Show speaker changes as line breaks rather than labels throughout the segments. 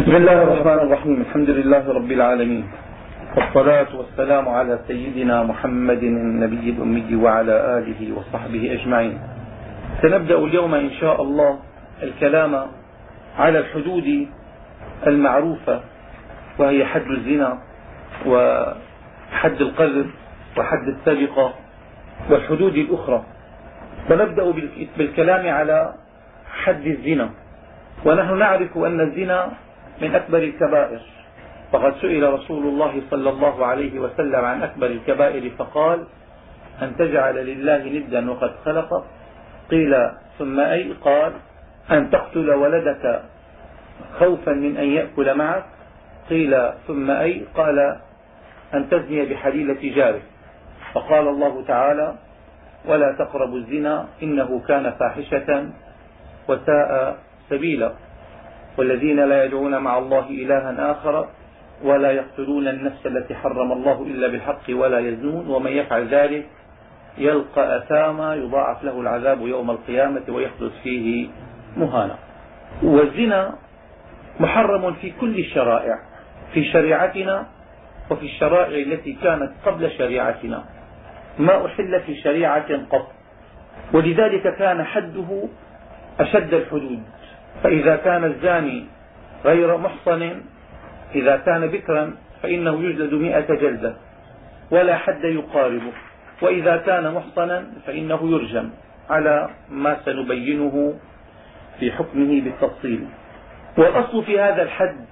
بسم الله الرحمن الرحيم. الحمد لله رب العالمين. والصلاة والسلام على سيدنا محمد النبي الأمي وعلى آله وصحبه أجمعين. سنبدأ اليوم إن شاء الله الكلام على الحدود المعروفة وهي حد الزنا وحد القذف وحد السرقة والحدود الأخرى. ونبدأ بالكلام على حد الزنا. ونحن نعرف أن الزنا من أكبر الكبائر. فقد سئل رسول الله صلى الله عليه وسلم عن أكبر الكبائر فقال أن تجعل لله ندا وقد خلقه قيل ثم أي؟ قال أن تقتل ولدك خوفا من أن يأكل معك. قيل ثم أي؟ قال أن تزني بحليلة جارك فقال الله تعالى ولا تقربوا الزنا إنه كان فاحشة وساء سبيلا. والذين لا يدعون مع الله إلها آخر ولا يقتلون النفس التي حرم الله إلا بالحق ولا يزنون ومن يفعل ذلك يلقى أثاما يضاعف له العذاب يوم القيامة ويخلد فيه مهانا. والزنا محرم في كل الشرائع في شريعتنا وفي الشرائع التي كانت قبل شريعتنا. ما أحل في شريعة قط. ولذلك كان حده أشد الحدود. فإذا كان الزاني غير محصن إذا كان بكرا فإنه يجلد م جلدة ولا حد يقاربه. وإذا كان محصنا فإنه يرجم على ما سنبينه في حكمه بالتفصيل. والأصل في هذا الحد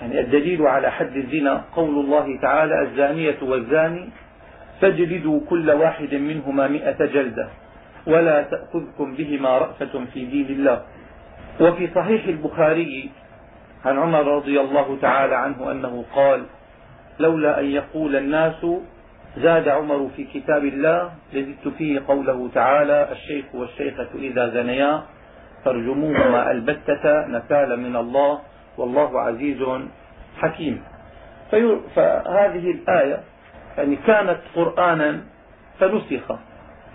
يعني الدليل على حد الزنا قول الله تعالى الزانية والزاني فاجلدوا كل واحد منهما م جلدة ولا تأخذكم بهما رأفة في دين الله. وفي صحيح البخاري عن عمر رضي الله تعالى عنه أنه قال لولا أن يقول الناس زاد عمر في كتاب الله لزدت فيه قوله تعالى الشيخ والشيخة إذا زنيا فارجموهما البتة نكالا من الله والله عزيز حكيم. فهذه الآية يعني كانت قرآنا فنسخ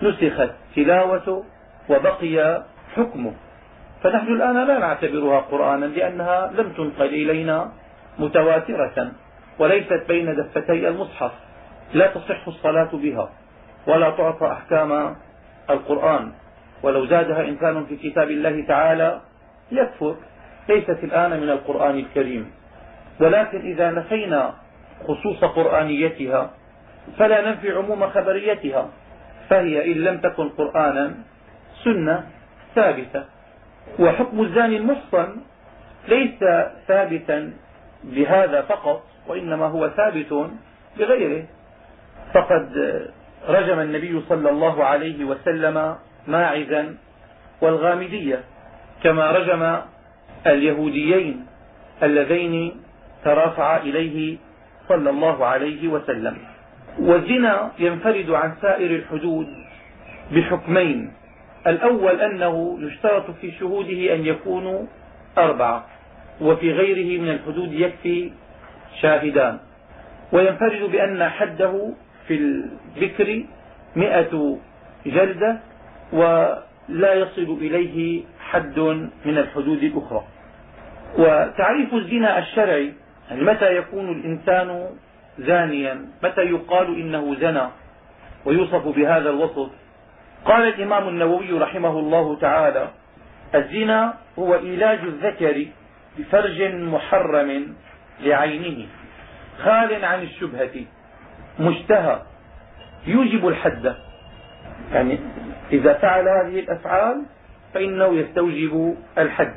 نسخت تلاوته وبقي حكمه. فنحن الآن لا نعتبرها قرآنا لأنها لم تنقل إلينا متواترة وليست بين دفتي المصحف. لا تصح الصلاة بها ولا تعطى أحكام القرآن. ولو زادها إنسان في كتاب الله تعالى يكفر ليست الآن من القرآن الكريم. ولكن إذا نفينا خصوص قرآنيتها فلا ننفي عموم خبريتها. فهي إن لم تكن قرآنا سنة ثابتة. وحكم الزاني المحصن ليس ثابتا بهذا فقط وإنما هو ثابت بغيره. فقد رجم النبي صلى الله عليه وسلم ماعزا والغامدية كما رجم اليهوديين اللذين ترافعا إليه صلى الله عليه وسلم. والزنا ينفرد عن سائر الحدود بحكمين. الأول أنه يشترط في شهوده أن يكونوا أربعة وفي غيره من الحدود يكفي شاهدان. وينفرد بأن حده في البكر م جلدة ولا يصل إليه حد من الحدود الأخرى. وتعريف الزنا الشرعي يعني متى يكون الإنسان زانيا؟ متى يقال إنه زنى ويوصف بهذا الوصف؟ قال الإمام النووي رحمه الله تعالى الزنا هو إيلاج الذكر بفرج محرم لعينه خال عن الشبهة مشتهى يوجب الحد. يعني إذا فعل هذه الأفعال فإنه يستوجب الحد.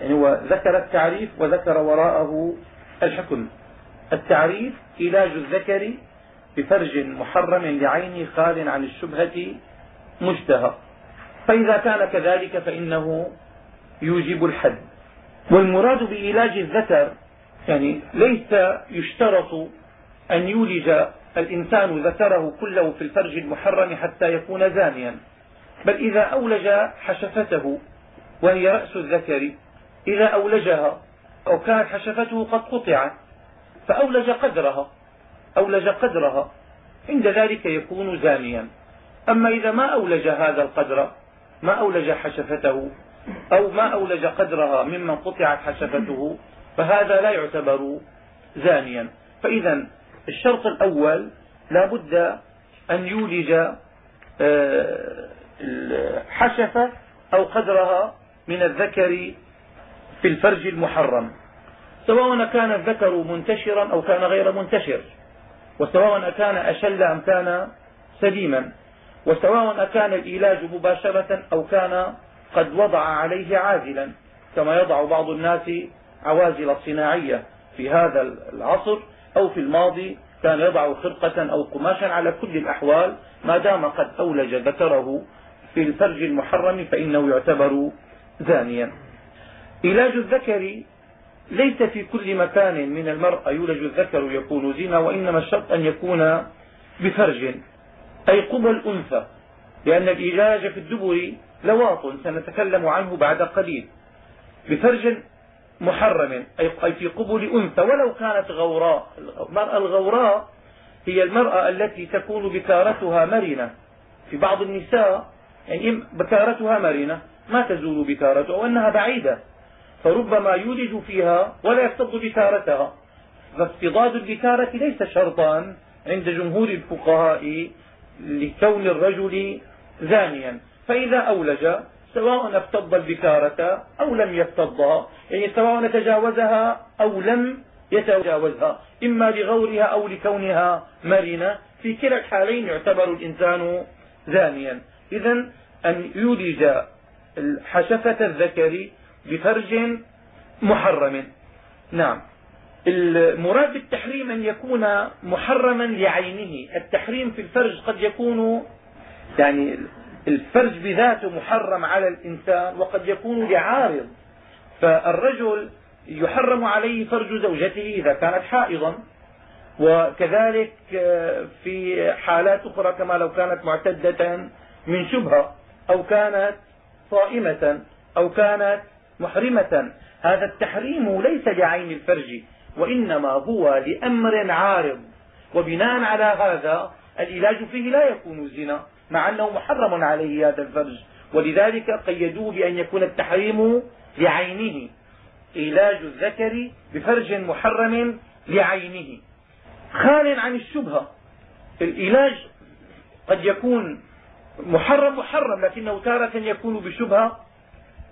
يعني هو ذكر التعريف وذكر وراءه الحكم. التعريف علاج الذكر بفرج محرم لعينه خال عن الشبهة مشتهى فإذا كان كذلك فإنه يوجب الحد. والمراد بعلاج الذكر يعني ليس يشترط أن يولج الإنسان ذكره كله في الفرج المحرم حتى يكون زانيا. بل إذا أولج حشفته وهي رأس الذكر إذا أولجها أو كانت حشفته قد قطعت فأولج قدرها أولج قدرها عند ذلك يكون زانيا. أما إذا ما أولج هذا القدر ما أولج حشفته أو ما أولج قدرها ممن قطعت حشفته فهذا لا يعتبر زانيا. فإذا الشرط الأول لا بد أن يولج آه، الحشفة أو قدرها من الذكر في الفرج المحرم. سواء كان الذكر منتشرا أو كان غير منتشر وسواء كان أشل أم كان سليما. وسواء كان الإيلاج مباشرة أو كان قد وضع عليه عازلا كما يضع بعض الناس عوازل صناعية في هذا العصر أو في الماضي كان يضع خرقة أو قماشا على كل الأحوال ما دام قد أولج ذكره في الفرج المحرم فإنه يعتبر زانيا. علاج الذكر ليس في كل مكان من المرأة يولج الذكر يكون زنا وإنما الشرط أن يكون بفرج. أي قبى الأنثى لأن العلاج في الدبر لواط سنتكلم عنه بعد قليل. بفرج محرم أي في قبل أنثى ولو كانت غوراء المرأة الغوراء هي المرأة التي تكون بكارتها مرنة. في بعض النساء يعني بكارتها مرنة ما تزول بكارتها وأنها بعيدة. فربما يولج فيها ولا يفتض بكارتها. فافتضاد البكارة ليس شرطا عند جمهور الفقهاء لكون الرجل زانيا. فإذا أولج سواء افتض البكارة أو لم يفتضها يعني سواء تجاوزها أو لم يتجاوزها إما لغورها أو لكونها مرنة. في كلا الحالين يعتبر الإنسان زانيا. إذا أن يولج حشفة الذكر بفرج محرم. نعم. المراد بالتحريم أن يكون محرما لعينه. التحريم في الفرج قد يكون يعني الفرج بذاته محرم على الإنسان وقد يكون لعارض. فالرجل يحرم عليه فرج زوجته إذا كانت حائضا. وكذلك في حالات أخرى كما لو كانت معتدة من شبهة أو كانت صائمة أو كانت محرمة. هذا التحريم ليس لعين الفرج. وإنما هو لأمر عارض. وبناء على هذا العلاج فيه لا يكون زنا مع أنه محرم عليه هذا الفرج. ولذلك قيدوه بأن يكون التحريم لعينه. علاج الذكر بفرج محرم لعينه. خال عن الشبهة العلاج قد يكون محرم محرم لكنه تارة يكون بشبهة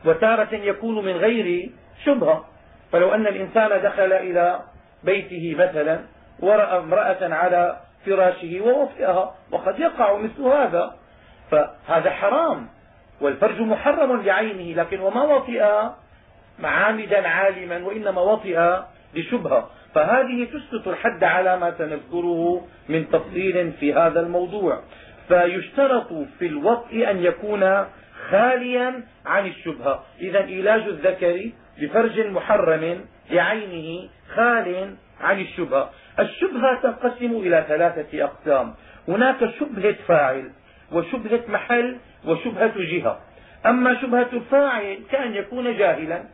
وتارة يكون من غير شبهة. فلو أن الإنسان دخل إلى بيته مثلا ورأى امرأة على فراشه ووطئها وقد يقع مثل هذا. فهذا حرام والفرج محرم لعينه لكن وما وطئ عامدا عالما وإنما وطئ لشبهة. فهذه تسقط الحد على ما سنذكره من تفصيل في هذا الموضوع. فيشترط في الوطء أن يكون خاليا عن الشبهة. إذا علاج الذكر بفرج محرم لعينه خال عن الشبهة الشبهة تنقسم إلى ثلاثة أقسام. هناك شبهة فاعل وشبهة محل وشبهة جهة. أما شبهة الفاعل كأن يكون جاهلا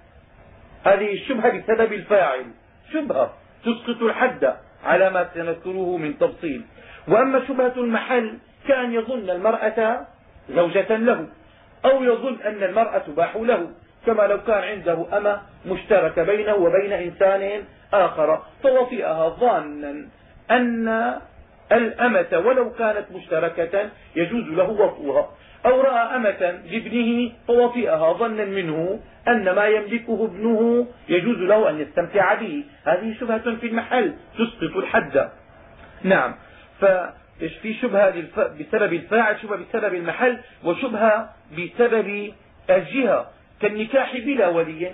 هذه الشبهة بسبب الفاعل. شبهة تسقط الحد على ما سنذكره من تفصيل. وأما شبهة المحل كأن يظن المرأة زوجة له أو يظن أن المرأة تباح له. كما لو كان عنده أمة مشتركة بينه وبين إنسان آخر. فوطئها ظانا أن الأمة ولو كانت مشتركة يجوز له وطئها أو رأى أمة لابنه فوطئها ظنا منه أن ما يملكه ابنه يجوز له أن يستمتع به. هذه شبهة في المحل تسقط الحد. نعم. في شبهة بسبب الفاعل شبهة بسبب المحل وشبهة بسبب الجهة. كالنكاح بلا ولي.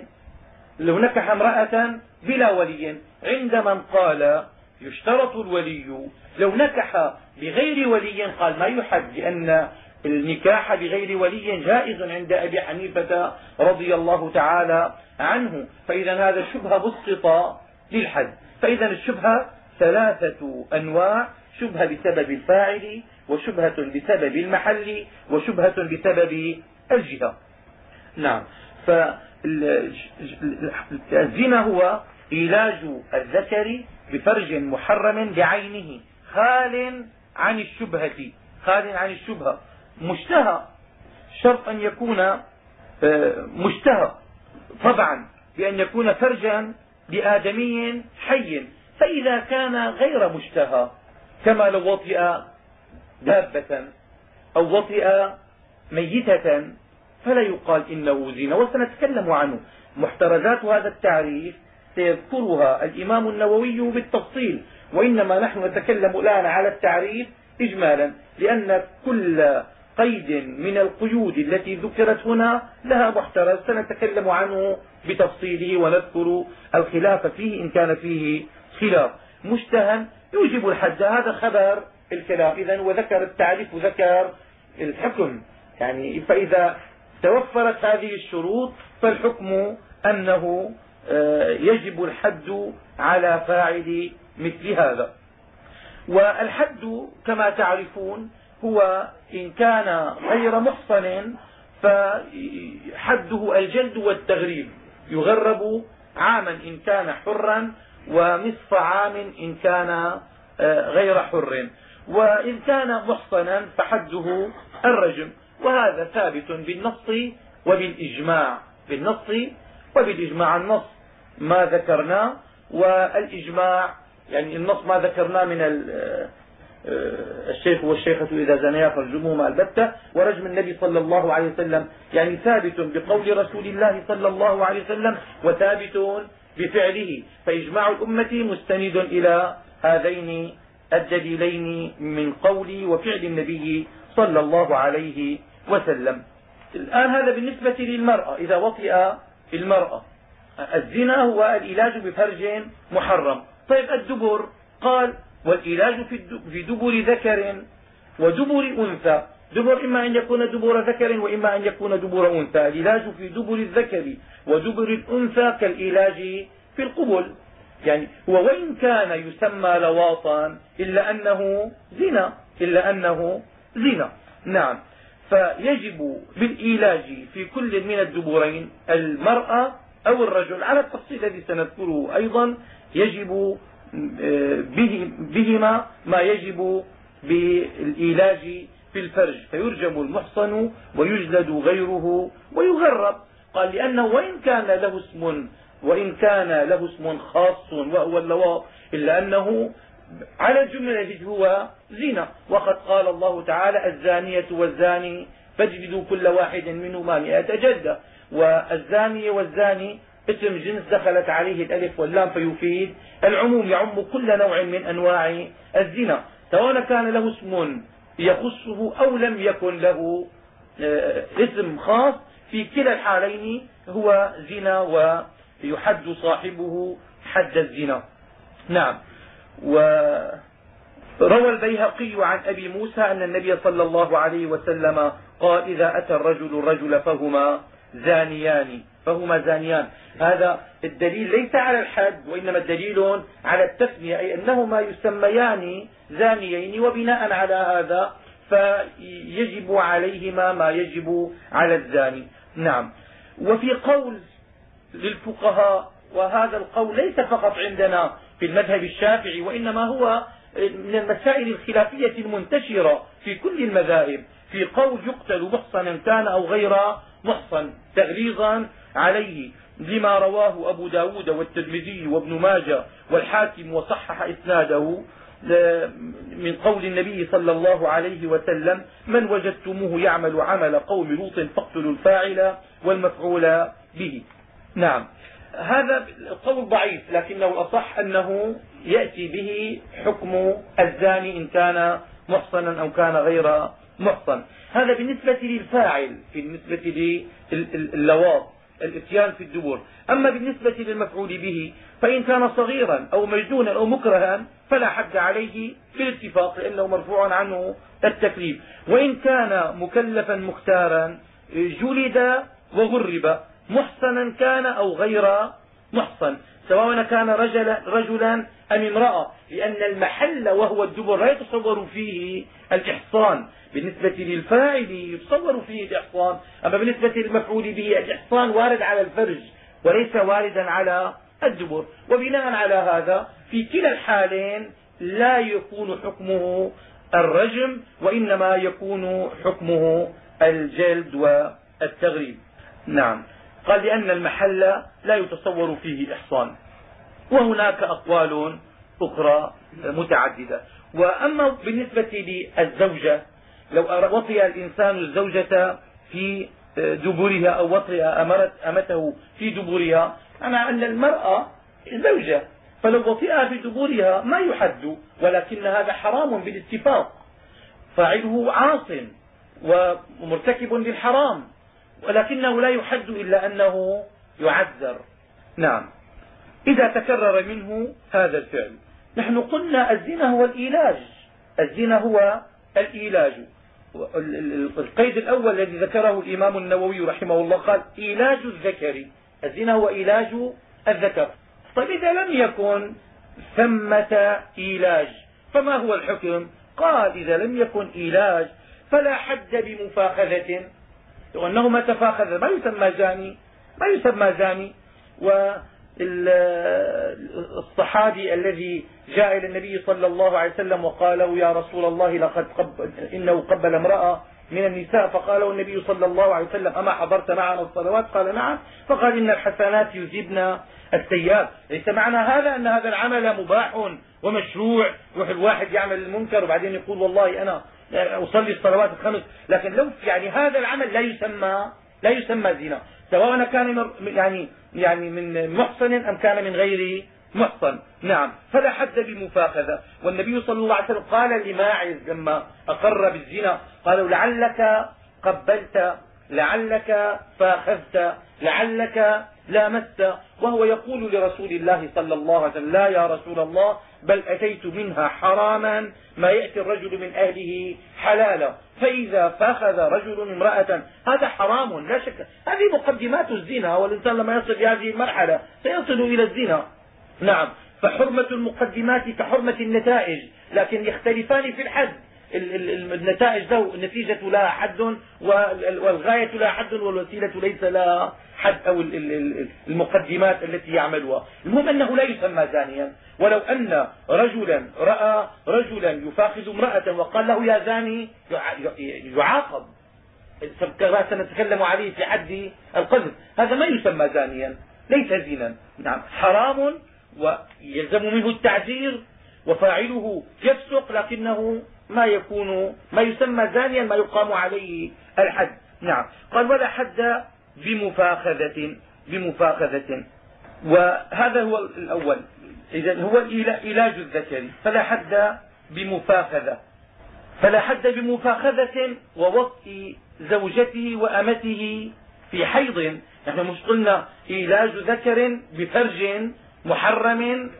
لو نكح امرأة بلا ولي. عند من قال يشترط الولي. لو نكح بغير ولي قال ما يحد لأن النكاح بغير ولي جائز عند أبي حنيفة رضي الله تعالى عنه. فإذا هذا الشبهة مسقط للحد. فإذا الشبهة ثلاثة أنواع. شبهة بسبب الفاعل وشبهة بسبب المحل وشبهة بسبب الجهة. نعم. فالزنا هو علاج الذكر بفرج محرم بعينه خال عن الشبهة خال عن الشبهة. مشتهى شرط أن يكون آه، مشتهى طبعا بأن يكون فرجا لآدمي حي. فإذا كان غير مشتهى كما لو وطئ دابة أو وطئ ميتة فلا يقال إنه زنا وسنتكلم عنه. محترزات هذا التعريف سيذكرها الإمام النووي بالتفصيل وإنما نحن نتكلم الآن على التعريف إجمالا لأن كل قيد من القيود التي ذكرت هنا لها محترز سنتكلم عنه بتفصيله ونذكر الخلاف فيه إن كان فيه خلاف. مشتهى يوجب الحد هذا خبر الكلام. إذا وذكر التعريف وذكر الحكم. يعني فإذا توفرت هذه الشروط فالحكم أنه آه، يجب الحد على فاعل مثل هذا. والحد كما تعرفون هو إن كان غير محصن فحده الجلد والتغريب. يغرب عاما إن كان حرا ونصف عام إن كان آه، غير حر. وإن كان محصنا فحده الرجم. وهذا ثابت بالنص وبالإجماع بالنص وبالإجماع النص. ما ذكرناه والإجماع يعني النص ما ذكرناه من آه، الشيخ والشيخة إذا زنيا فرجمهما البتة. ورجم النبي صلى الله عليه وسلم يعني ثابت بقول رسول الله صلى الله عليه وسلم وثابت بفعله. فإجماع الأمة مستند إلى هذين الدليلين من قول وفعل النبي صلى الله عليه وسلم الآن هذا بالنسبة للمرأة. إذا وطئ المرأة الزنا هو العلاج بفرج محرم. طيب الدبر؟ قال والعلاج في دبر ذكر ودبر أنثى. دبر إما أن يكون دبر ذكر وإما أن يكون دبر أنثى. العلاج في دبر الذكر ودبر الأنثى كالعلاج في القبل. يعني هو وإن كان يسمى لواطا إلا أنه زنا إلا أنه زنا. نعم. فيجب بالإيلاج في كل من الدبرين المرأة أو الرجل. على التفصيل الذي سنذكره أيضا يجب به بهما ما يجب بالإيلاج في الفرج. فيرجم المحصن ويجلد غيره ويغرب. قال لأنه وإن كان له اسم وإن كان له اسم خاص وهو اللواط إلا أنه على الجملة هو زنا وقد قال الله تعالى الزانية والزاني فاجلدوا كل واحد منهما مئة جلدة. والزانية والزاني اسم جنس دخلت عليه الألف واللام فيفيد. العموم يعم كل نوع من أنواع الزنا سواء كان له اسم يخصه أو لم يكن له آه، اسم خاص. في كلا الحالين هو زنا ويحد صاحبه حد الزنا. نعم. وروى البيهقي عن أبي موسى أن النبي صلى الله عليه وسلم قال إذا أتى الرجل الرجل فهما زانيان فهما زانيان. هذا الدليل ليس على الحد وإنما الدليل على التسمية أي أنهما يسميان زانيين وبناء على هذا فيجب عليهما ما يجب على الزاني. نعم. وفي قول للفقهاء وهذا القول ليس فقط عندنا في المذهب الشافعي وإنما هو من المسائل الخلافية المنتشرة في كل المذاهب. في قول يقتل محصنا كان أو غير محصن تغليظا عليه لما رواه أبو ب داود والترمذي وابن ماجه والحاكم وصحح إسناده من قول النبي صلى الله عليه وسلم من وجدتموه يعمل عمل قوم لوط فاقتلوا الفاعل والمفعول به. نعم. هذا القول ضعيف لكنه الأصح أنه يأتي به حكم الزاني إن كان محصنا أو كان غير محصن. هذا بالنسبة للفاعل بالنسبة للواط الاتيان في الدبر. أما بالنسبة للمفعول به فإن كان صغيرا أو مجنونا أو مكرها فلا حد عليه في الاتفاق لأنه مرفوع عنه التكليف. وإن كان مكلفا مختارا جلد وغرب. محصنا كان أو غير محصن سواء كان رجلا, رجلا أم امرأة لأن المحل وهو الدبر لا يتصور فيه الإحصان. بالنسبة للفاعل يتصور فيه الإحصان أما بالنسبة للمفعول به الإحصان وارد على الفرج وليس واردا على الدبر. وبناء على هذا في كلا الحالين لا يكون حكمه الرجم وإنما يكون حكمه الجلد والتغريب. نعم. قال لأن المحل لا يتصور فيه إحصان. وهناك أقوال أخرى متعددة. وأما بالنسبة للزوجة لو وطئ الإنسان الزوجة في دبرها أو وطئ أمته في دبرها أنا أن المرأة زوجة. فلو وطئها في دبرها ما يحد ولكن هذا حرام بالاتفاق. فاعله عاص ومرتكب للحرام. ولكنه لا يحد إلا أنه يعذر. نعم. إذا تكرر منه هذا الفعل. نحن قلنا الزنا هو الإيلاج. الزنا هو الإيلاج. القيد الأول الذي ذكره الإمام النووي رحمه الله قال إيلاج الذكر. الزنا هو إيلاج الذكر. طيب إذا لم يكن ثمة إيلاج فما هو الحكم؟ قال إذا لم يكن إيلاج فلا حد بمفاخذة. وأنه ما تفاخذ ما يسمى زاني ما يسمى زاني. والصحابي الذي جاء إلى النبي صلى الله عليه وسلم وقال له يا رسول الله لقد قبل إنه قبل امرأة من النساء. فقال له النبي صلى الله عليه وسلم أما حضرت معنا الصلوات؟ قال نعم. فقال إن الحسنات يذهبن السيئات. ليس معنى هذا أن هذا العمل مباح ومشروع الواحد يعمل المنكر وبعدين يقول والله أنا أصلي الصلوات الخمس. لكن لو يعني هذا العمل لا يسمى لا يسمى زنا. سواء كان يعني يعني من محصن أم كان من غير محصن. نعم. فلا حد بمفاخذة. والنبي صلى الله عليه وسلم قال لماعز لما أقر بالزنا قالوا لعلك قبلت لعلك فاخذت لعلك لامست. وهو يقول لرسول الله صلى الله عليه وسلم لا يا رسول الله بل أتيت منها حراما ما يأتي الرجل من أهله حلالا. فإذا فاخذ رجل امرأة هذا حرام لا شك. هذه مقدمات الزنا والإنسان لما يصل لهذه المرحلة سيصل إلى الزنا. نعم. فحرمة المقدمات كحرمة النتائج لكن يختلفان في الحد. النتائج له النتيجة لها حد والغاية لها حد والوسيلة ليس لها. حد أو المقدمات التي يعملها. المهم أنه لا يسمى زانيا. ولو أن رجلا رأى رجلا يفاخذ امرأة وقال له يا زاني يعاقب. كما سنتكلم عليه في حد القذف. هذا ما يسمى زانيا. ليس زنا نعم. حرام ويلزم منه التعزير وفاعله يفسق لكنه ما يكون ما يسمى زانيا ما يقام عليه الحد. نعم. قال ولا حد بمفاخذة بمفاخذة. وهذا هو الأول. إذا هو علاج الذكر. فلا حد بمفاخذة. فلا حد بمفاخذة ووطء زوجته وأمته في حيض. نحن مش قلنا علاج ذكر بفرج محرم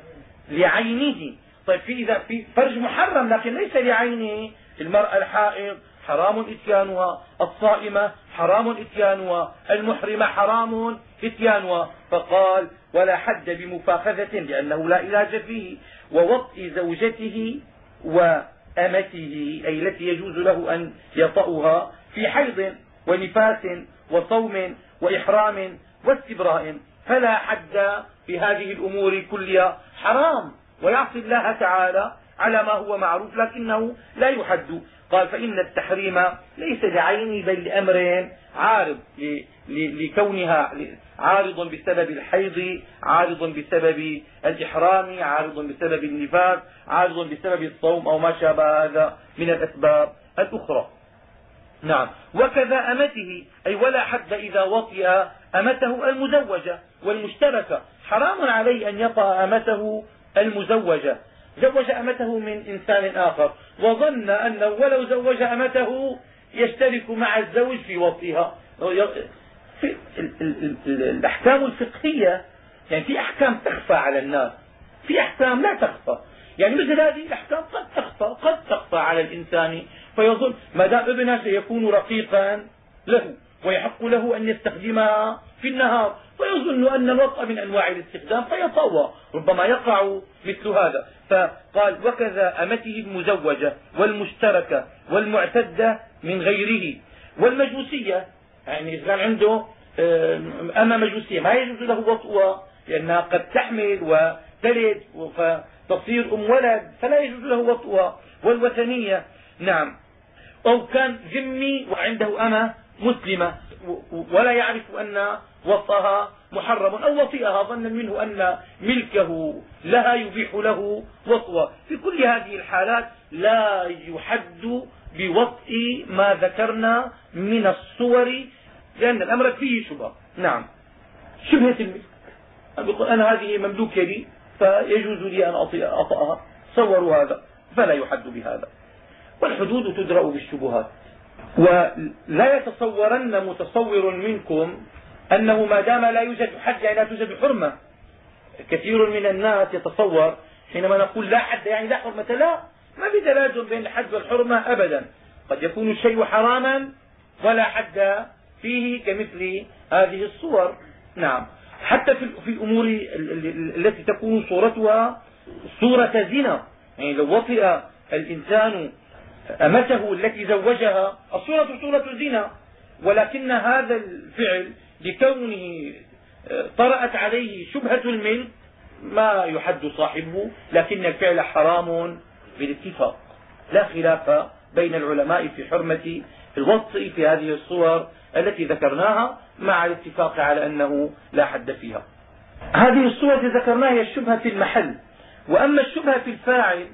لعينه. طيب في اذا في فرج محرم لكن ليس لعينه. المرأة الحائض حرام إتيانها الصائمة حرام إتيانها المحرمة حرام إتيانها. فقال ولا حد بمفاخذة لأنه لا علاج فيه ووطء زوجته وأمته أي التي يجوز له أن يطأها في حيض ونفاس وصوم وإحرام واستبراء. فلا حد في هذه الأمور كلها حرام. ويعصي الله تعالى على ما هو معروف لكنه لا يحد. قال فإن التحريم ليس لعينه بل لأمر عارض لكونها عارض بسبب الحيض عارض بسبب الإحرام عارض بسبب النفاس عارض بسبب الصوم أو ما شابه هذا من الأسباب الأخرى. نعم. وكذا أمته أي ولا حد إذا وطئ أمته المزوجة والمشتركة. حرام عليه أن يطأ أمته المزوجة. زوج أمته من إنسان آخر. وظن أنه ولو زوج أمته يشترك مع الزوج في وطئها في الأحكام الفقهية يعني في أحكام تخفى على الناس. في أحكام لا تخفى. يعني مثل هذه الأحكام قد تخفى قد تخفى على الإنسان. فيظن ما دام ابنه سيكون رقيقا له ويحق له أن يستخدمها في النهار. ويظن أن الوطأ من أنواع الاستخدام فيطوى ربما يقع مثل هذا. فقال وكذا أمته المزوجة والمشتركة والمعتدة من غيره. والمجوسية يعني كان عنده أما مجوسية ما يجوز له وطئها لأنها قد تحمل وتلد فتصير أم ولد فلا يجوز له وطئها والوثنية نعم. أو كان ذمي وعنده أمة مسلمة ولا يعرف أن وطأها محرم أو وطئها ظنا منه أن ملكه لها يبيح له وطوة في كل هذه الحالات لا يحد بوطء ما ذكرنا من الصور لأن الأمر فيه شبهة نعم. شبهة الملك. يقول أنا هذه مملوكة لي فيجوز لي أن أطأها صوروا هذا فلا يحد بهذا. والحدود تدرأ بالشبهات. ولا يتصورن متصور منكم أنه ما دام لا يوجد حد يعني لا توجد حرمة. كثير من الناس يتصور حينما نقول لا حد يعني لا حرمة لا. ما في تلازم بين الحد والحرمة أبدا. قد يكون الشيء حراما ولا حد فيه كمثل هذه الصور. نعم. حتى في الأمور التي تكون صورتها صورة زنا. يعني لو وطئ الإنسان أمته التي زوجها الصورة صورة زنا. ولكن هذا الفعل لكونه طرأت عليه شبهة الملك ما يحد صاحبه لكن الفعل حرام بالاتفاق. لا خلاف بين العلماء في حرمة الوطء في هذه الصور التي ذكرناها مع الاتفاق على أنه لا حد فيها. هذه الصور التي ذكرناها هي الشبهة في المحل. وأما الشبهة في الفاعل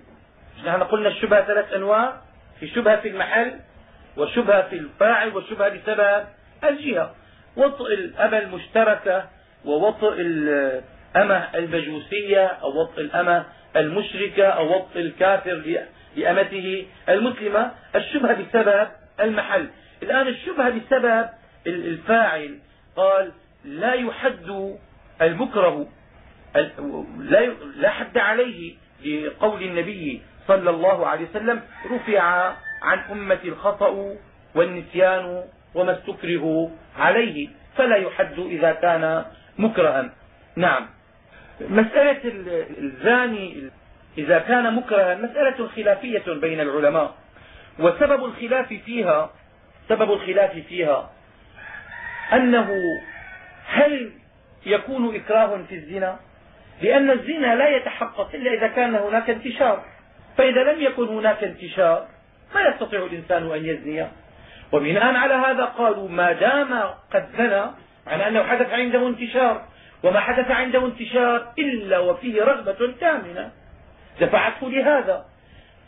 نحن قلنا الشبهة ثلاث أنواع في شبهة في المحل وشبهة في الفاعل وشبهة بسبب الجهة. وطء الأمة المشتركة ووطء الأمة المجوسية أو وطء الأمة المشركة أو وطء الكافر لأمته المسلمة الشبهة بسبب المحل. الآن الشبهة بسبب الفاعل. قال لا يحد المكره لا حد عليه لقول النبي صلى الله عليه وسلم رفع عن أمة الخطأ والنسيان وما استكره عليه فلا يحد إذا كان مكرها. نعم. مسألة الزاني إذا كان مكرها مسألة خلافية بين العلماء. وسبب الخلاف فيها سبب الخلاف فيها أنه هل يكون إكراه في الزنا؟ لأن الزنا لا يتحقق إلا إذا كان هناك انتشار. فإذا لم يكن هناك انتشار ما يستطيع الإنسان أن يزني. وبناء على هذا قالوا ما دام قد زنى على أنه حدث عنده انتشار وما حدث عنده انتشار إلا وفيه رغبة كامنة دفعته لهذا.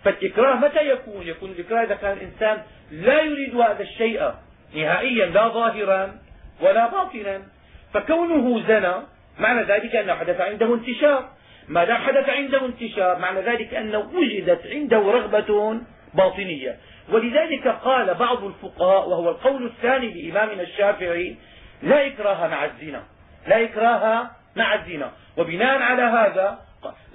فالإكراه متى يكون؟ يكون الإكراه إذا كان الإنسان لا يريد هذا الشيء نهائيا لا ظاهرا ولا باطنا. فكونه زنى معنى ذلك أنه حدث عنده انتشار ما دام حدث عنده انتشار معنى ذلك أنه وجدت عنده رغبة باطنية. ولذلك قال بعض الفقهاء وهو القول الثاني لإمامنا الشافعي لا إكراه مع الزنا. لا إكراه مع الزنا. وبناء على هذا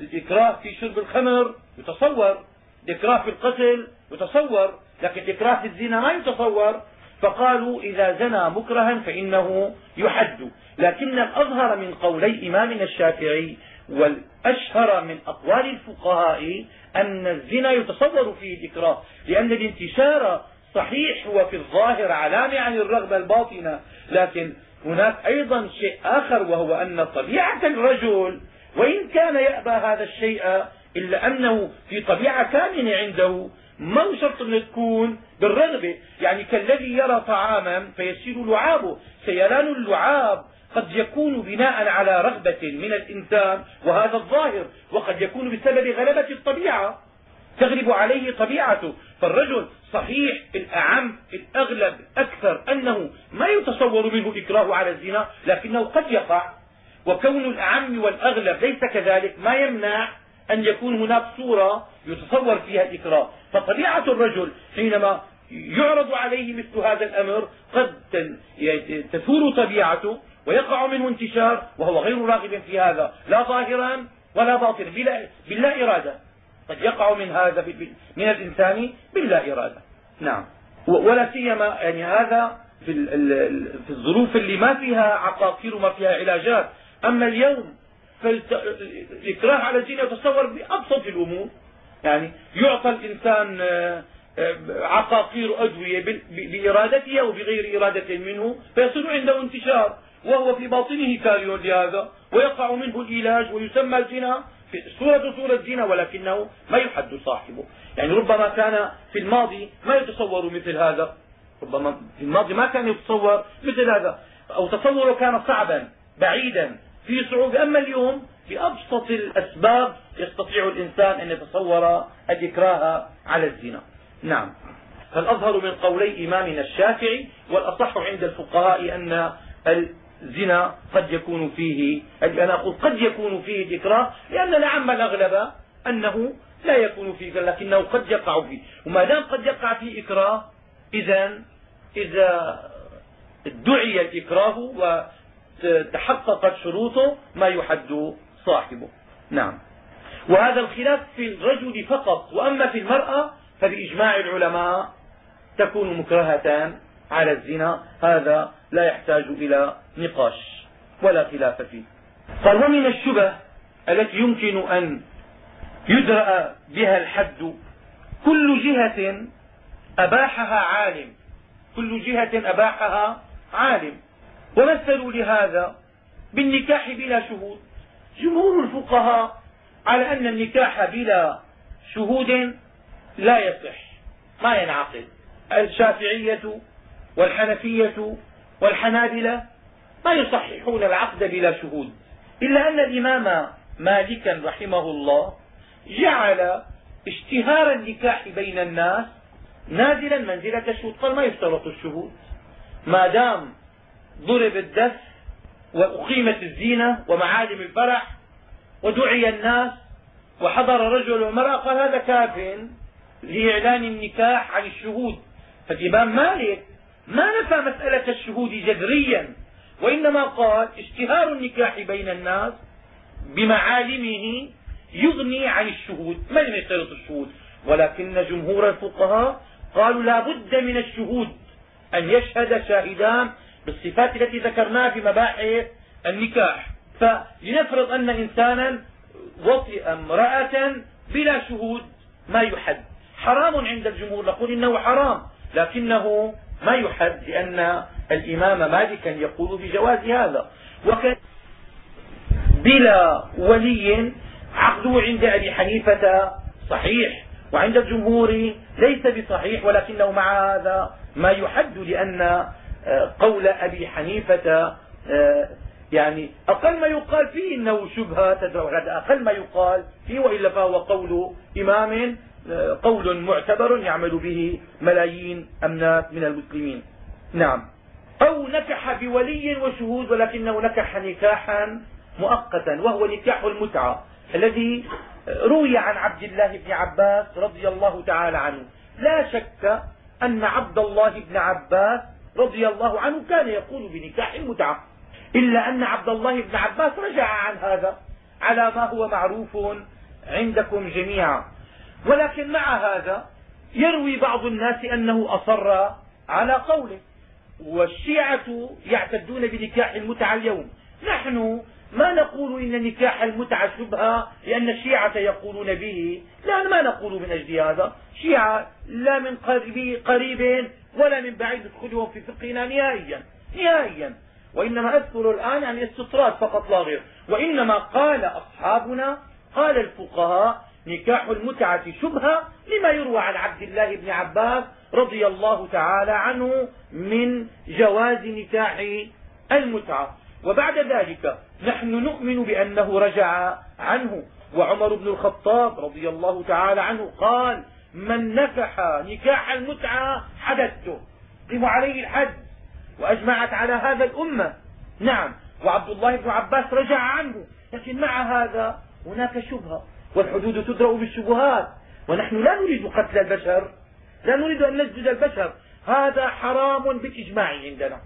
الإكراه في شرب الخمر يتصور. الإكراه في القتل يتصور. لكن الإكراه في الزنا ما يتصور. فقالوا إذا زنى مكرها فإنه يحد. لكن الأظهر من قولي إمامنا الشافعي والأشهر من أقوال الفقهاء أن الزنا يتصور فيه الإكراه لأن الانتشار صحيح هو في الظاهر علامة عن الرغبة الباطنة لكن هناك أيضا شيء آخر وهو أن طبيعة الرجل وإن كان يأبى هذا الشيء إلا أنه في طبيعة كامنة عنده ما هو شرط أن تكون بالرغبة؟ يعني كالذي يرى طعاما فيسير لعابه سيلان اللعاب قد يكون بناء على رغبة من الإنسان وهذا الظاهر وقد يكون بسبب غلبة الطبيعة. تغلب عليه طبيعته. فالرجل صحيح الأعم الأغلب أكثر أنه ما يتصور منه إكراه على الزنا لكنه قد يقع. وكون الأعم والأغلب ليس كذلك ما يمنع أن يكون هناك صورة يتصور فيها الإكراه. فطبيعة الرجل حينما يعرض عليه مثل هذا الأمر قد تثور طبيعته ويقع منه انتشار وهو غير راغب في هذا لا ظاهرا ولا باطنا بلا, بلا إرادة. قد يقع من هذا من الإنسان بلا إرادة. نعم. ولا سيما يعني هذا في, في الظروف اللي ما فيها عقاقير وما فيها علاجات. أما اليوم فالإكراه على الزنا يتصور بأبسط الأمور. يعني يعطى الإنسان آه، آه، عقاقير أدوية بإرادته أو بغير إرادة منه فيصير عنده انتشار. وهو في باطنه كاره لهذا ويقع منه العلاج ويسمى الزنا في صورة صورة زنا ولكنه ما يحد صاحبه. يعني ربما كان في الماضي ما يتصور مثل هذا. ربما في الماضي ما كان يتصور مثل هذا. أو تصوره كان صعبا بعيدا في صعوبة. أما اليوم بأبسط الأسباب يستطيع الإنسان أن يتصور الإكراه على الزنا. نعم. فالأظهر من قولي إمامنا الشافعي؟ والأصح عند الفقهاء أن الزنا قد يكون فيه أنا أقول قد يكون فيه الإكراه لأن العام الأغلب أنه لا يكون فيه لكنه قد يقع فيه. وما دام قد يقع فيه إكراه إذا إذا ادعي الإكراه وتحققت شروطه ما يحد صاحبه. نعم. وهذا الخلاف في الرجل فقط وأما في المرأة فبإجماع العلماء تكون مكرهة على الزنا هذا لا يحتاج إلى نقاش ولا خلاف فيه. قال ومن الشبه التي يمكن أن يدرأ بها الحد كل جهة أباحها عالم كل جهة أباحها عالم. ومثلوا لهذا بالنكاح بلا شهود. جمهور الفقهاء على أن النكاح بلا شهود لا يصح ما ينعقد. الشافعية والحنفية والحنابلة ما يصححون العقد بلا شهود. إلا أن الإمام مالكا رحمه الله جعل اشتهار النكاح بين الناس نازلا منزلة الشهود قال ما يشترط الشهود؟ ما دام ضرب الدف وأقيمت الزينة ومعالم الفرح ودعي الناس وحضر رجل ومرأة قال هذا كاف لإعلان النكاح عن الشهود. فالإمام مالك ما نفى مسألة الشهود جذريا. وإنما قال اشتهار النكاح بين الناس بمعالمه يغني عن الشهود. من يشترط الشهود؟ ولكن جمهور الفقهاء قالوا لا بد من الشهود أن يشهد شاهدان بالصفات التي ذكرناها في مباحث النكاح. فلنفرض أن إنسانا وطئ امرأة بلا شهود ما يحد. حرام عند الجمهور. نقول إنه حرام لكنه ما يحد لأن الإمام مالكا يقول بجواز هذا. وكان بلا ولي عقده عند أبي حنيفة صحيح وعند الجمهور ليس بصحيح ولكنه مع هذا ما يحد لأن آه، قول أبي حنيفة آه، يعني أقل ما يقال فيه إنه شبهة هذا أقل ما يقال فيه وإلا فهو قول إمام آه، قول معتبر يعمل به ملايين أمنات من المسلمين. نعم. أو نكح بولي وشهود ولكنه نكح نكاحا مؤقتا وهو نكاح المتعة الذي روي عن عبد الله بن عباس رضي الله تعالى عنه. لا شك أن عبد الله بن عباس رضي الله عنه كان يقول بنكاح المتعة إلا أن عبد الله بن عباس رجع عن هذا على ما هو معروف عندكم جميعا. ولكن مع هذا يروي بعض الناس أنه أصر على قوله. والشيعة يعتدون بنكاح المتعة اليوم. نحن ما نقول إن نكاح المتعة شبهة لأن الشيعة يقولون به. لا ما نقول من أجل هذا. شيعة لا من قريب, قريب ولا من بعيد يدخلهم في فقهنا نهائيا. نهائيا. وإنما أذكر الآن عن استطراد فقط لا غير. وإنما قال أصحابنا قال الفقهاء نكاح المتعة شبهة لما يروى عن عبد الله بن عباس رضي الله تعالى عنه من جواز نكاح المتعة. وبعد ذلك نحن نؤمن بأنه رجع عنه. وعمر بن الخطاب رضي الله تعالى عنه قال من نكح نكاح المتعة حدثته يقيم عليه الحد. وأجمعت على هذا الأمة. نعم. وعبد الله بن عباس رجع عنه. لكن مع هذا هناك شبهة. والحدود تدرأ بالشبهات. ونحن لا نريد قتل البشر. لا نريد أن نسجد البشر. هذا حرام بالإجماع عندنا.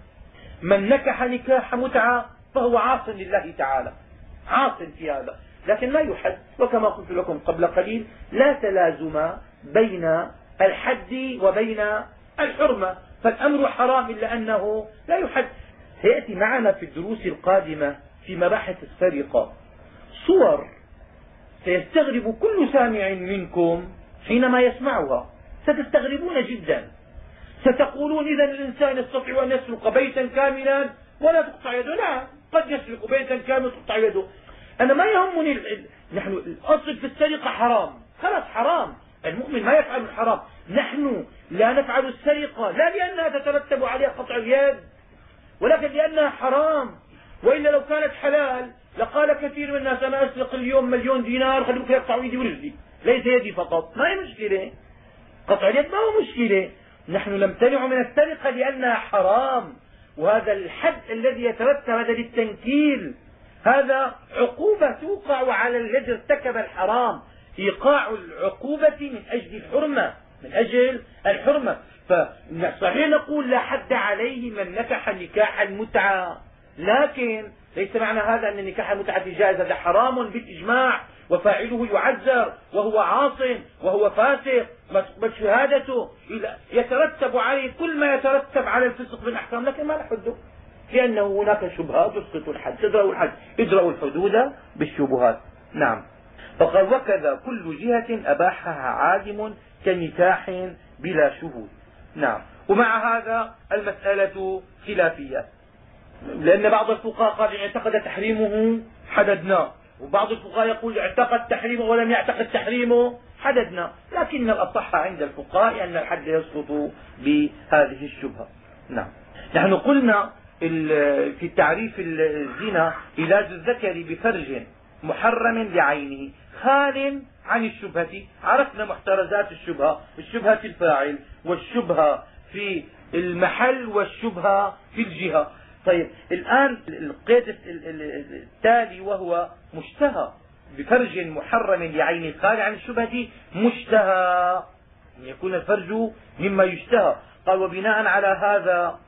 من نكح نكاح متعة فهو عاص لله تعالى. عاص في هذا. لكن ما يحد. وكما قلت لكم قبل قليل لا تلازم بين الحد وبين الحرمة. فالأمر حرام إلا أنه لا يحد. سيأتي معنا في الدروس القادمة في مباحث السرقة صور سيستغرب كل سامع منكم حينما يسمعها. ستستغربون جدا. ستقولون إذا الإنسان يستطيع أن يسرق بيتا كاملا ولا تقطع يده. لا قد يسرق بيتا كاملا تقطع يده. أنا ما يهمني نحن الأصل في السرقة حرام. خلاص حرام. المؤمن ما يفعل الحرام. نحن لا نفعل السرقة. لا لأنها تترتب عليها قطع اليد ولكن لأنها حرام. وإلا لو كانت حلال لقال كثير من الناس أنا أسرق اليوم مليون دينار خلوك يقطعوا يدي ورجلي ليس يدي فقط. ما هي مشكلة؟ قطع اليد ما هو مشكلة. نحن نمتنع من السرقة لأنها حرام. وهذا الحد الذي يترتب هذا للتنكيل. هذا عقوبة توقع على الذي ارتكب الحرام. إيقاع العقوبة من أجل الحرمة. من أجل الحرمة. فصحيح نقول لا حد عليه من نكح نكاح المتعة لكن ليس معنى هذا أن نكاح المتعة جائز هذا حرام بالإجماع. وفاعله يعذر وهو عاص وهو فاسق. شهادته. يترتب عليه كل ما يترتب على الفسق من أحكام لكن ما نحده لأنه هناك شبهات تسقط الحد تدرأ الحد ادرأوا الحدود بالشبهات. نعم. فقال وكذا كل جهة أباحها عالم كنكاح بلا شهود. نعم. ومع هذا المسألة خلافية. لأن بعض الفقهاء قال إن اعتقد تحريمه حددناه وبعض الفقهاء يقول اعتقد تحريمه ولم يعتقد تحريمه حددنا. لكن الأصح عند الفقهاء أن الحد يسقط بهذه الشبهة. نعم. نحن قلنا في تعريف الزنا علاج الذكر بفرج محرم بعينه. خال عن الشبهة. عرفنا محترزات الشبهة. الشبهة في الفاعل والشبهة في المحل والشبهة في الجهة. طيب الآن القيد التالي وهو مشتهى بفرج محرم لعين الخال عن الشبهة مشتهى أن يكون الفرج مما يشتهى. قال وبناء على هذا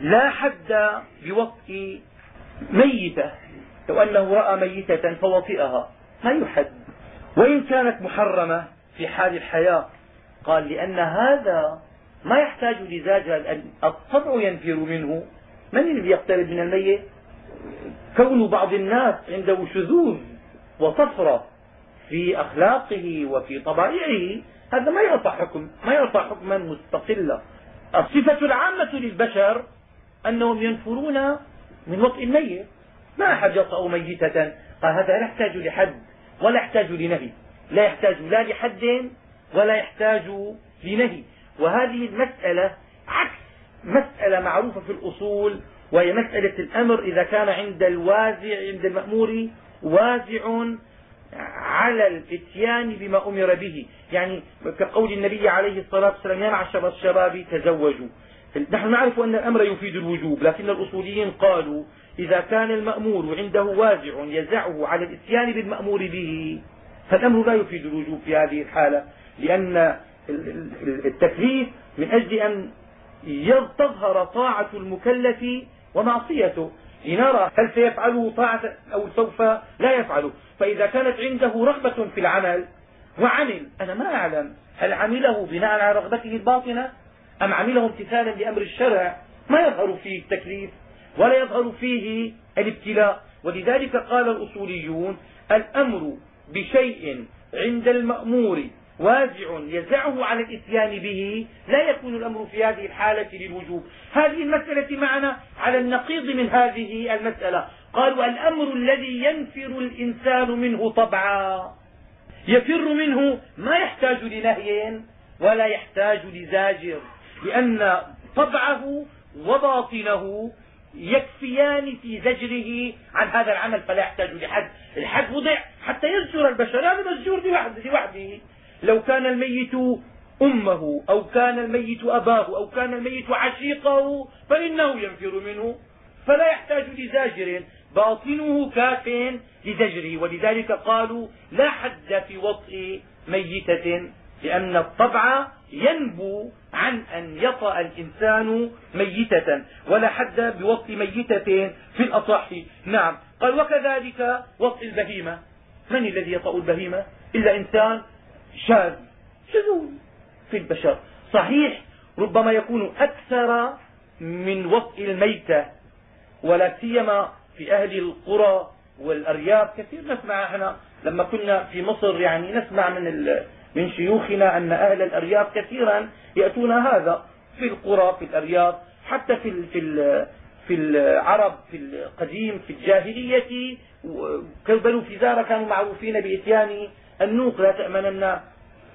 لا حد بوطء ميتة لو أنه رأى ميتة فوطئها. ما يحد. وإن كانت محرمة في حال الحياة. قال لأن هذا ما يحتاج لزاجة الطبع ينفر منه. من الذي يقترب من الميت؟ كون بعض الناس عنده شذوذ وطفرة في أخلاقه وفي طبائعه هذا ما يعطى حكم ما يعطى حكما مستقلا. الصفة العامة للبشر أنهم ينفرون من وطء الميت. ما أحد يطأ ميتة. قال هذا لا يحتاج لحد ولا يحتاج لنهي. لا يحتاج لا لحد ولا يحتاج لنهي. وهذه المسألة عكس مسألة معروفة في الأصول وهي مسألة الأمر إذا كان عند الوازع عند المأمور وازع على الإتيان بما أمر به. يعني كقول النبي عليه الصلاة والسلام يا معشر الشباب تزوجوا. نحن نعرف أن الأمر يفيد الوجوب لكن الأصوليين قالوا إذا كان المأمور عنده وازع يزعه على الإتيان بالمأمور به فالأمر لا يفيد الوجوب في هذه الحالة لأن التكليف من أجل أن تظهر طاعة المكلف ومعصيته. لنرى هل سيفعله طاعة أو سوف لا يفعله. فإذا كانت عنده رغبة في العمل وعمل أنا ما أعلم هل عمله بناء على رغبته الباطنة أم عمله امتثالا لأمر الشرع. ما يظهر فيه التكليف ولا يظهر فيه الابتلاء. ولذلك قال الأصوليون الأمر بشيء عند المأمور وازع يزعه على الإتيان به لا يكون الأمر في هذه الحالة للوجوب. هذه المسألة معنا على النقيض من هذه المسألة. قالوا الأمر الذي ينفر الإنسان منه طبعا. يفر منه ما يحتاج لنهي ولا يحتاج لزاجر لأن طبعه وباطنه يكفيان في زجره عن هذا العمل فلا يحتاج لحد. الحد وضع حتى يزجر البشر هذا مسجور لوحده. لو كان الميت أمه أو كان الميت أباه أو كان الميت عشيقه فإنه ينفر منه. فلا يحتاج لزاجر. باطنه كاف لزجره. ولذلك قالوا لا حد في وطء ميتة لأن الطبع ينبو عن أن يطأ الإنسان ميتة. ولا حد بوطء ميتة في الأصح. نعم. قال وكذلك وطء البهيمة. من الذي يطأ البهيمة؟ إلا إنسان شاذ شذوذ في البشر؟ صحيح ربما يكون أكثر من وطء الميتة ولا سيما في أهل القرى والأرياف. كثير نسمع إحنا لما كنا في مصر يعني نسمع من من شيوخنا أن أهل الأرياف كثيرا يأتون هذا في القرى في الأرياف حتى في في في العرب في القديم في الجاهلية بنو فزارة كانوا معروفين بإتيان النوق لا تأمنن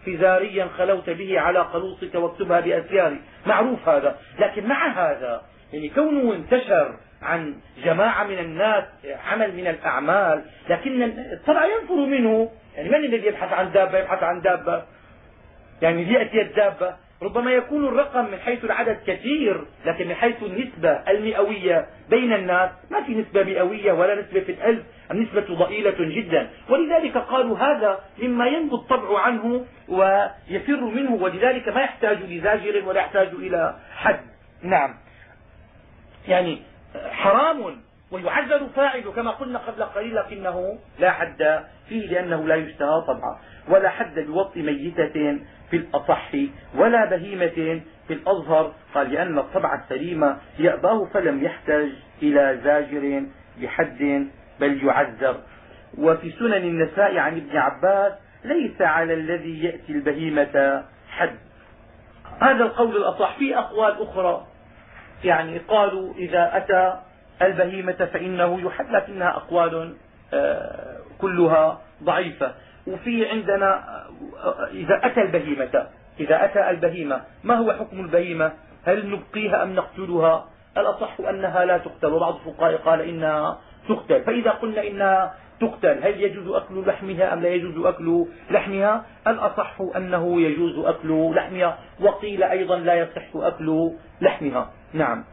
فزاريا خلوت به على قلوصك واكتبها بأسياري معروف هذا لكن مع هذا يعني كونه انتشر عن جماعة من الناس عمل من الأعمال لكن الطبع ينفر منه. يعني من الذي يبحث عن دابة؟ يبحث عن دابة. يعني ليأتي الدابة. ربما يكون الرقم من حيث العدد كثير لكن من حيث النسبة المئوية بين الناس ما في نسبة مئوية ولا نسبة في الألف النسبة ضئيلة جدا. ولذلك قالوا هذا مما ينبو الطبع عنه ويفر منه ولذلك ما يحتاج لزاجر ولا يحتاج إلى حد. نعم. يعني حرام ويعذر فاعله كما قلنا قبل قليل لكنه لا حد فيه لأنه لا يشتهى طبعا. ولا حد بوط ميتة في الأصح ولا بهيمة في الأظهر. قال لأن الطبع السليم يأباه فلم يحتج إلى زاجر بحد بل يعذر. وفي سنن النساء عن ابن عباس ليس على الذي يأتي البهيمة حد. هذا القول الأصح في أقوال أخرى. يعني قالوا إذا أتى البهيمة فإنه يحد لكنها أقوال آه، كلها ضعيفة. وفي عندنا إذا أتى البهيمة إذا أتى البهيمة ما هو حكم البهيمة؟ هل نبقيها أم نقتلها؟ الأصح أنها لا تقتل؟ وبعض الفقهاء قال إنها تقتل. فإذا قلنا إنها تقتل هل يجوز أكل لحمها أم لا يجوز أكل لحمها؟ الأصح أنه يجوز أكل لحمها؟ وقيل أيضا لا يصح أكل لحمها. نعم.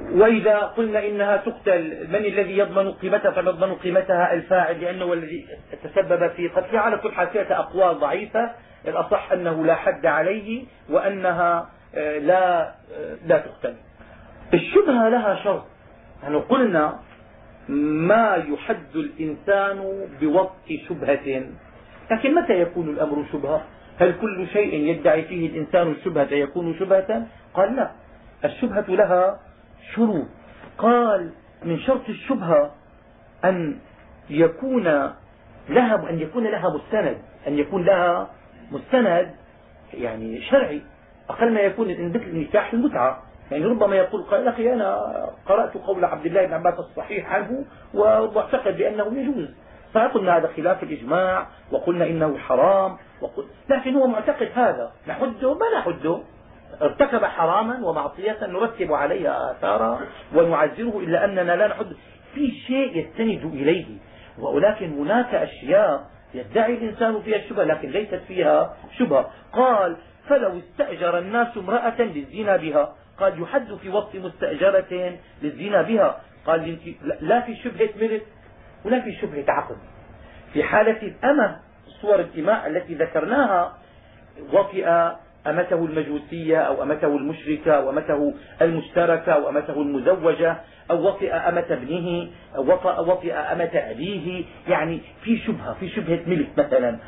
وإذا قلنا إنها تقتل من الذي يضمن قيمتها؟ فيضمن قيمتها الفاعل لأنه الذي تسبب في قتلها على كل حال فيها أقوال ضعيفة. الأصح أنه لا حد عليه وأنها آه، لا آه، لا تقتل. الشبهة لها شرط. نحن قلنا ما يحد الإنسان بوطء شبهة. لكن متى يكون الأمر شبهة؟ هل كل شيء يدعي فيه الإنسان الشبهة يكون شبهة؟ قال لا. الشبهة لها شروط قال من شرط الشبهة أن يكون لها أن يكون لها مستند. أن يكون لها مستند يعني شرعي. أقل ما يكون النكاح المتعة. يعني ربما يقول قال أخي أنا قرأت قول عبد الله بن عباس الصحيح عنه واعتقد بأنه يجوز. فقلنا هذا خلاف الإجماع وقلنا إنه حرام وقل لكن هو معتقد هذا. نحده ما نحده؟ ارتكب حراما ومعصية نرتب عليها آثارا ونعزره إلا أننا لا نحد في شيء يستند إليه. ولكن هناك أشياء يدعي الإنسان فيها الشبهة لكن ليست فيها شبهة. قال فلو استأجر الناس امرأة للزنا بها. قال يحد في وقت مستأجرة للزنا بها. قال لا في شبهة ملك ولا في شبهة عقد. في حالة الأمة صور الإماء التي ذكرناها وطئ أمته المجوسية أو أمته المشركة أو أمته المشتركة أو أمته المزوجة أو وطئ أمة ابنه أو وطئ أمة أبيه. يعني في شبهة في شبهة ملك مثلا.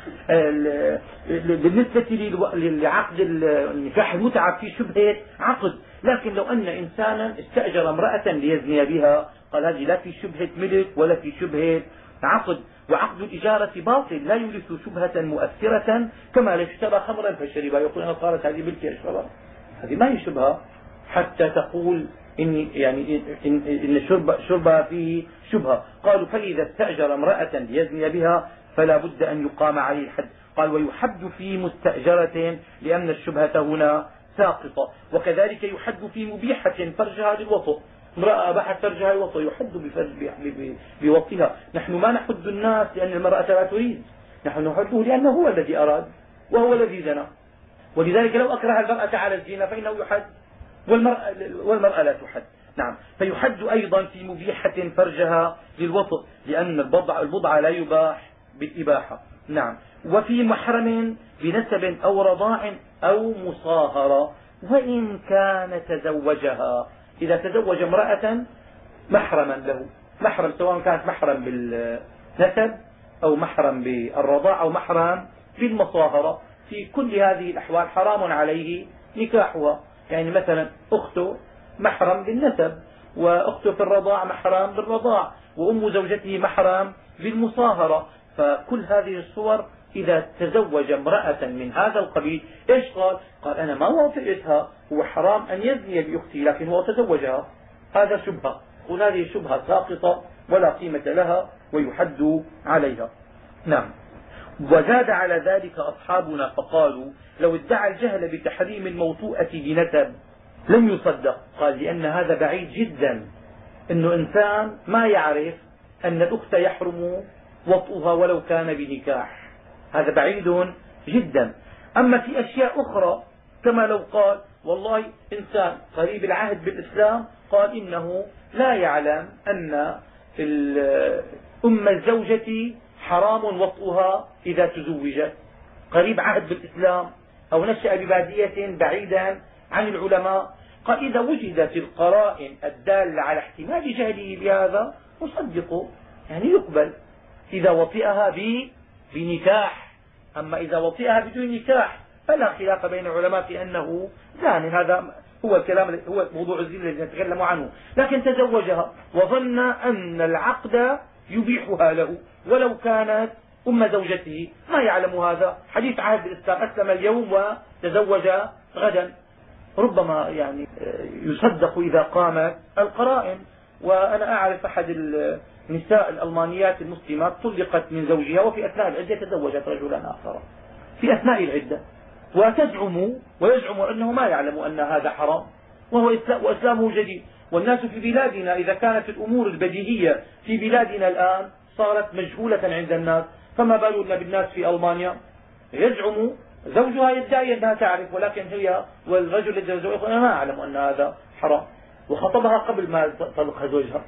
بالنسبة لعقد النكاح المتعة في شبهة عقد. لكن لو أن إنسانا استأجر امرأة ليزني بها قال هذه لا في شبهة ملك ولا في شبهة عقد. وعقد الإجارة باطل لا يورث شبهة مؤثرة كما لو اشترى خمرا فشربها يقول أنا صارت هذه ملكي اشربها هذه ما هي شبهة. حتى تقول إن يعني إن, إن شرب شربها فيه شبهة. قالوا فإذا استأجر امرأة ليزني بها فلا بد أن يقام عليه الحد. قال ويحد في مستأجرة لأن الشبهة هنا ساقطة. وكذلك يحد في مبيحة فرجها للوطء امرأة أباحت فرجها الوطء يحد بوطئها نحن ما نحد الناس لأن المرأة لا تريد. نحن نحده لأنه هو الذي أراد وهو الذي زنى. ولذلك لو أكره المرأة على الزنا فإنه يحد والمرأة, والمرأة لا تحد. نعم. فيحد أيضا في مبيحة فرجها للوطء لأن البضع, البضع لا يباح بالإباحة. نعم. وفي محرم بنسب أو رضاع أو مصاهرة وإن كان تزوجها إذا تزوج امرأة محرما له. محرم سواء كانت محرم بالنسب أو محرم بالرضاع أو محرم بالمصاهرة. في كل هذه الأحوال حرام عليه نكاحها يعني مثلا أخته محرم بالنسب وأخته في الرضاع محرم بالرضاع وأم زوجته محرم بالمصاهرة. فكل هذه الصور إذا تزوج امرأة من هذا القبيل إيش قال؟ قال أنا ما وافقتها هو حرام أن يزني بأختي لكن هو تزوجها. هذا شبهة. قل هذه شبهة ساقطة ولا قيمة لها ويحد عليها. نعم. وزاد على ذلك أصحابنا فقالوا لو ادعى الجهل بتحريم الموطوءة بنسب لم يصدق. قال لأن هذا بعيد جدا. أنه إنسان ما يعرف أن الأخت يحرم وطئها ولو كان بنكاح. هذا بعيد جدا. أما في أشياء أخرى كما لو قال والله إنسان قريب العهد بالإسلام قال إنه لا يعلم أن أم الزوجة حرام وطئها إذا تزوجت. قريب عهد بالإسلام أو نشأ ببادية بعيدا عن العلماء. قال إذا وجدت القرائن الدالة على احتمال جهله بهذا نصدقه يعني يقبل. إذا وطئها بنكاح. أما إذا وطئها بدون نكاح فلا خلاف بين العلماء في أنه زان هذا هو الكلام هو موضوع الزنا الذي نتكلم عنه. لكن تزوجها وظن أن العقد يبيحها له. ولو كانت أم زوجته ما يعلم هذا. حديث عهد الإسلام أسلم اليوم وتزوج غدا. ربما يعني يصدق إذا قامت القرائن. وأنا أعرف أحد النساء الألمانيات المسلمات طلقت من زوجها وفي أثناء العدة تزوجت رجلا آخر. في أثناء العدة. وتزعم ويزعم أنه ما يعلم أن هذا حرام. وهو وإسلامه جديد. والناس في بلادنا إذا كانت الأمور البديهية في بلادنا الآن صارت مجهولة عند الناس. فما بالنا بالناس في ألمانيا؟ يزعم زوجها يدعي أنها تعرف ولكن هي والرجل الذي زوجها أنا ما أعلم أن هذا حرام. وخطبها قبل ما طلقها زوجها.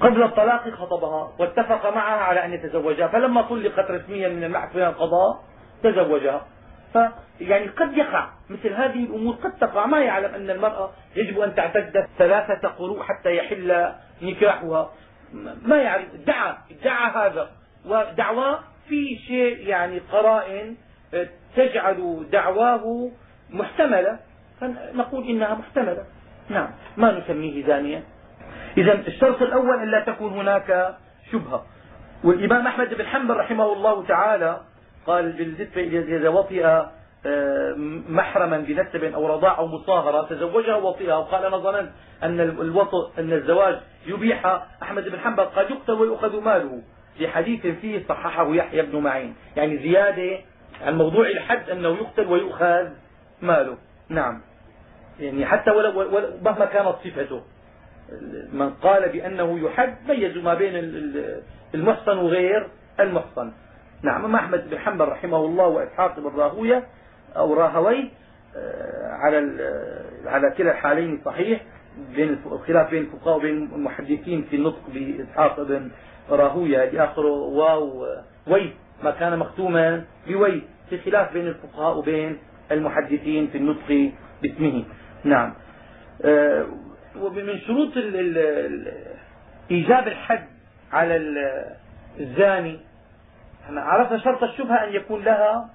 قبل الطلاق خطبها واتفق معها على أن يتزوجها فلما طلقت رسميا من المحكمة القضاء تزوجها. فيعني قد يقع مثل هذه الأمور قد تقع. ما يعلم أن المرأة يجب أن تعتد ثلاثة قروء حتى يحل نكاحها. ما يعرف ادعى ادعى هذا. ودعواه في شيء يعني قرائن تجعل دعواه محتملة. فنقول إنها محتملة. نعم. ما نسميه زانيا إذا الشرط الأول أن لا تكون هناك شبهة. والإمام أحمد بن حنبل رحمه الله تعالى قال بالنسبة إذا وطئ آه، محرما بنسب أو رضاع أو مصاهرة تزوجها وطئها. وقال أنا ظننت أن الوطء أن الزواج يبيح. أحمد بن حنبل قد يقتل ويؤخذ ماله لحديث فيه صححه يحيى بن معين. يعني زيادة عن موضوع الحد أنه يقتل ويؤخذ ماله. نعم. يعني حتى ولو مهما كانت صفته. من قال بأنه يحد ميزوا ما بين المحصن وغير المحصن. نعم أحمد بن حنبل رحمه الله وإسحاق بن راهوية أو راهوي آه، على على كلا الحالين صحيح بين الخلاف بين الفقهاء وبين المحدثين في النطق بإسحاق بن راهوية اخره واو وي ما كان مختوما بوي في خلاف بين الفقهاء وبين المحدثين في النطق باسمه. نعم آه، ومن شروط إيجاب الحد على الزاني. إحنا عرفنا شرط الشبهة أن يكون لها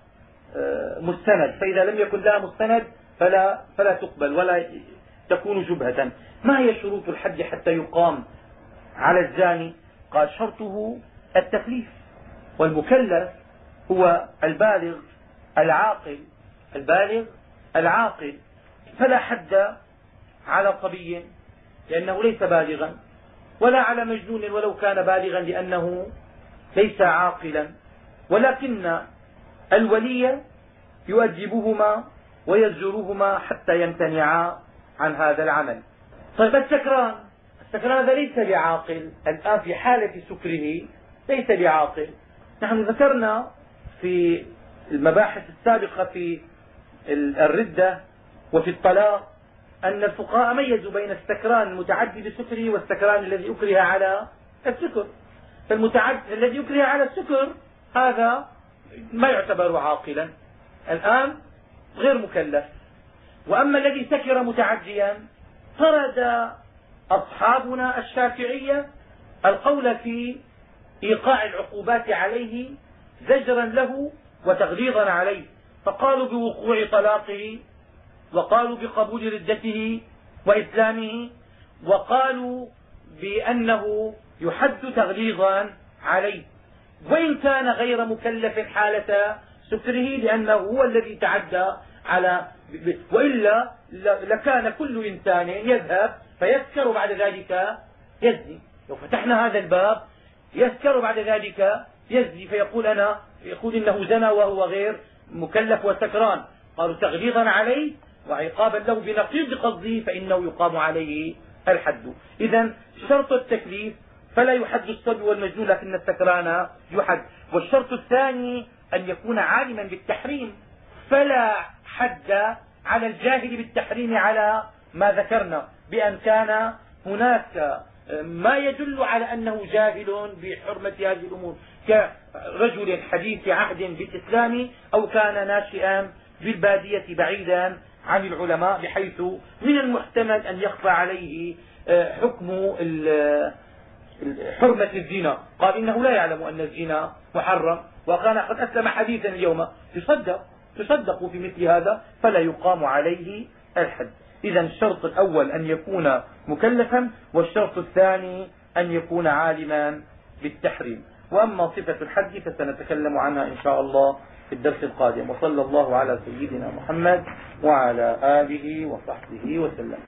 آه، مستند. فإذا لم يكن لها مستند فلا, فلا تقبل ولا تكون شبهة. ما هي شروط الحد حتى يقام على الزاني؟ قال شرطه التكليف والمكلف هو البالغ العاقل البالغ العاقل. فلا حد على صبي لأنه ليس بالغا ولا على مجنون ولو كان بالغا لأنه ليس عاقلا. ولكن الولي يؤدبهما ويزجرهما حتى يمتنعا عن هذا العمل. طيب السكران. السكران هذا ليس بعاقل. الآن في حالة سكره ليس بعاقل. نحن ذكرنا في المباحث السابقة في الردة وفي الطلاق أن الفقهاء ميزوا بين السكران المتعدي بسكره والسكران الذي أكره على السكر. فالمتعد الذي يكره على السكر هذا ما يعتبر عاقلا. الآن غير مكلف. وأما الذي سكر متعديا طرد أصحابنا الشافعية القول في إيقاع العقوبات عليه زجرا له وتغليظا عليه. فقالوا بوقوع طلاقه وقالوا بقبول ردته وإسلامه وقالوا بأنه يحد تغليظا عليه. وإن كان غير مكلف حالة سكره لأنه هو الذي تعدى على وإلا لكان كل إنسان يذهب فيسكر بعد ذلك يزني. لو فتحنا هذا الباب يسكر بعد ذلك يزني. فيقول أنا يقول إنه زنى وهو غير مكلف وسكران. قالوا تغليظا عليه وعقابا له بنقيض قصده فإنه يقام عليه الحد. إذا شرط التكليف فلا يحد الصبي والمجنون لكن السكران يحد. والشرط الثاني أن يكون عالما بالتحريم. فلا حد على الجاهل بالتحريم على ما ذكرنا بأن كان هناك ما يدل على أنه جاهل بحرمة هذه الأمور. كرجل حديث عهد بالإسلام أو كان ناشئا بالبادية بعيدا عن العلماء بحيث من المحتمل أن يخفى عليه آه، حكم حرمة الزنا. قال إنه لا يعلم أن الزنا محرم. وكان قد أسلم حديثا اليوم. يصدق تصدق في مثل هذا فلا يقام عليه الحد. إذا الشرط الأول أن يكون مكلفا والشرط الثاني أن يكون عالما بالتحريم. وأما صفة الحد فسنتكلم عنها إن شاء الله في الدرس القادم. وصلى الله على سيدنا محمد وعلى آله وصحبه وسلم.